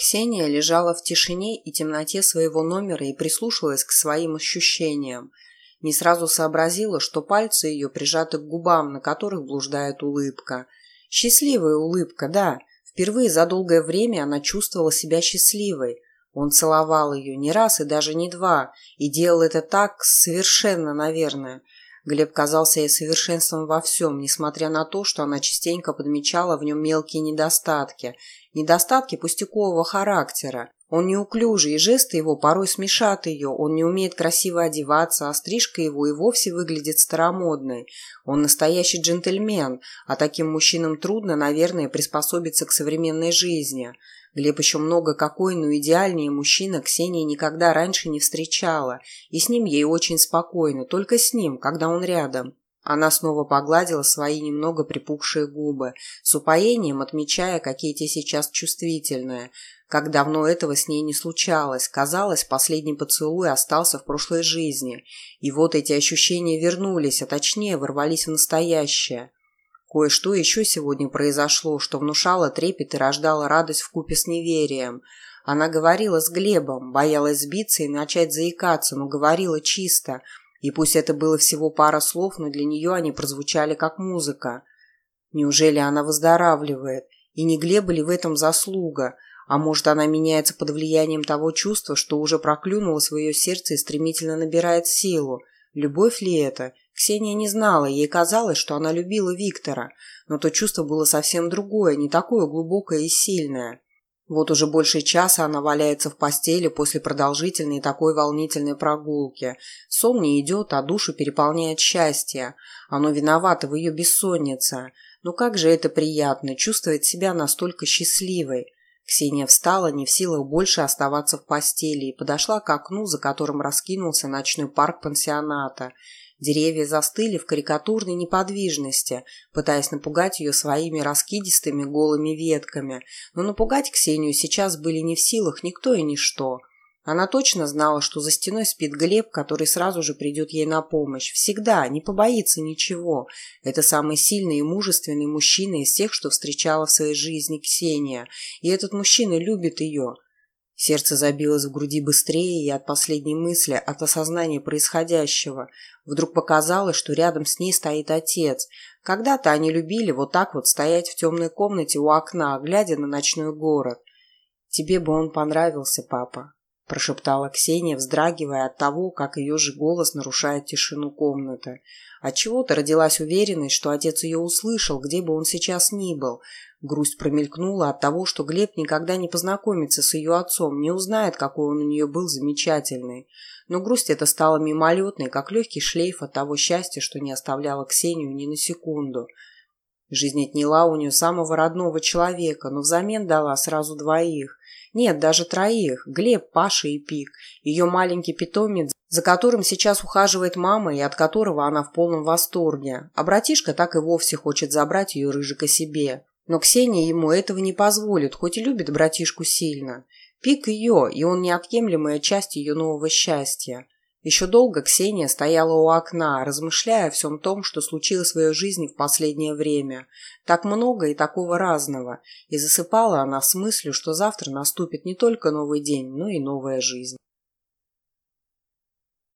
Ксения лежала в тишине и темноте своего номера и прислушивалась к своим ощущениям. Не сразу сообразила, что пальцы ее прижаты к губам, на которых блуждает улыбка. Счастливая улыбка, да. Впервые за долгое время она чувствовала себя счастливой. Он целовал ее не раз и даже не два, и делал это так совершенно, наверное. Глеб казался ей совершенством во всем, несмотря на то, что она частенько подмечала в нем мелкие недостатки, недостатки пустякового характера. Он неуклюжий, и жесты его порой смешат ее, он не умеет красиво одеваться, а стрижка его и вовсе выглядит старомодной. Он настоящий джентльмен, а таким мужчинам трудно, наверное, приспособиться к современной жизни. Глеб еще много какой, но идеальнее мужчина Ксения никогда раньше не встречала, и с ним ей очень спокойно, только с ним, когда он рядом. Она снова погладила свои немного припухшие губы, с упоением отмечая, какие те сейчас чувствительные. Как давно этого с ней не случалось. Казалось, последний поцелуй остался в прошлой жизни. И вот эти ощущения вернулись, а точнее ворвались в настоящее. Кое-что еще сегодня произошло, что внушало трепет и рождало радость вкупе с неверием. Она говорила с Глебом, боялась сбиться и начать заикаться, но говорила чисто – и пусть это было всего пара слов, но для нее они прозвучали как музыка. Неужели она выздоравливает? И не Глеба ли в этом заслуга? А может, она меняется под влиянием того чувства, что уже проклюнуло свое сердце и стремительно набирает силу? Любовь ли это? Ксения не знала, ей казалось, что она любила Виктора, но то чувство было совсем другое, не такое глубокое и сильное. Вот уже больше часа она валяется в постели после продолжительной такой волнительной прогулки. Сон не идет, а душу переполняет счастье. Оно виновато в ее бессоннице. Но как же это приятно, чувствовать себя настолько счастливой. Ксения встала, не в силах больше оставаться в постели, и подошла к окну, за которым раскинулся ночной парк пансионата. Деревья застыли в карикатурной неподвижности, пытаясь напугать ее своими раскидистыми голыми ветками. Но напугать Ксению сейчас были не в силах никто и ничто. Она точно знала, что за стеной спит Глеб, который сразу же придет ей на помощь. Всегда, не побоится ничего. Это самый сильный и мужественный мужчина из всех, что встречала в своей жизни Ксения. И этот мужчина любит ее. Сердце забилось в груди быстрее, и от последней мысли, от осознания происходящего, вдруг показалось, что рядом с ней стоит отец. Когда-то они любили вот так вот стоять в темной комнате у окна, глядя на ночной город. «Тебе бы он понравился, папа», – прошептала Ксения, вздрагивая от того, как ее же голос нарушает тишину комнаты. Отчего-то родилась уверенность, что отец ее услышал, где бы он сейчас ни был – Грусть промелькнула от того, что Глеб никогда не познакомится с ее отцом, не узнает, какой он у нее был замечательный. Но грусть эта стала мимолетной, как легкий шлейф от того счастья, что не оставляла Ксению ни на секунду. Жизнь отняла у нее самого родного человека, но взамен дала сразу двоих. Нет, даже троих. Глеб, Паша и Пик. Ее маленький питомец, за которым сейчас ухаживает мама и от которого она в полном восторге. А братишка так и вовсе хочет забрать ее рыжика себе. Но Ксения ему этого не позволит, хоть и любит братишку сильно. Пик ее, и он неотъемлемая часть ее нового счастья. Еще долго Ксения стояла у окна, размышляя о всем том, что случилось в ее жизни в последнее время. Так много и такого разного. И засыпала она с мыслью, что завтра наступит не только новый день, но и новая жизнь.